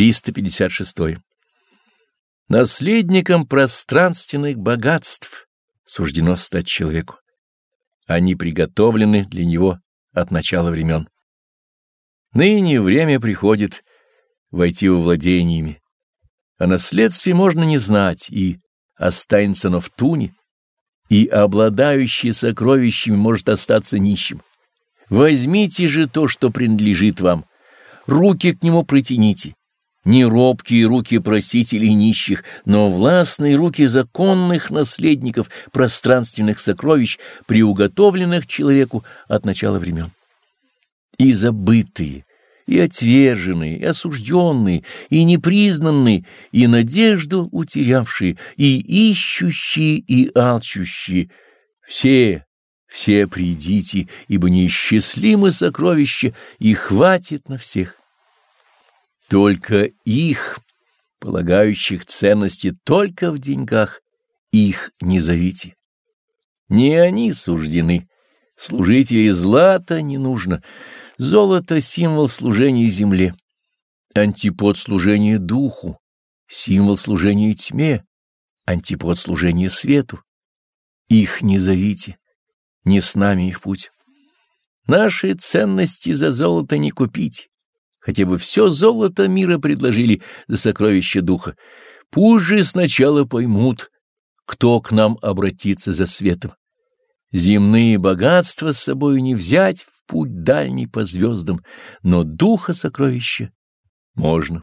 356. Наследником пространственных богатств суждено стать человеку. Они приготовлены для него от начала времен. Ныне время приходит войти во владение ими. О наследстве можно не знать, и останется оно в туне, и обладающий сокровищами может остаться нищим. Возьмите же то, что принадлежит вам, руки к нему протяните, не робкие руки просителей нищих, но властные руки законных наследников пространственных сокровищ, приуготовленных человеку от начала времен. И забытые, и отверженные, и осужденные, и непризнанные, и надежду утерявшие, и ищущие, и алчущие, все, все придите, ибо неисчислимы сокровища, и хватит на всех. Только их, полагающих ценности только в деньгах, их не зовите. Не они суждены. Служителей злата не нужно. Золото — символ служения земле, антипод служения духу, символ служения тьме, антипод служения свету. Их не зовите, не с нами их путь. Наши ценности за золото не купить хотя бы все золото мира предложили за сокровище духа. Пусть же сначала поймут, кто к нам обратится за светом. Земные богатства с собой не взять в путь дальний по звездам, но духа сокровища можно.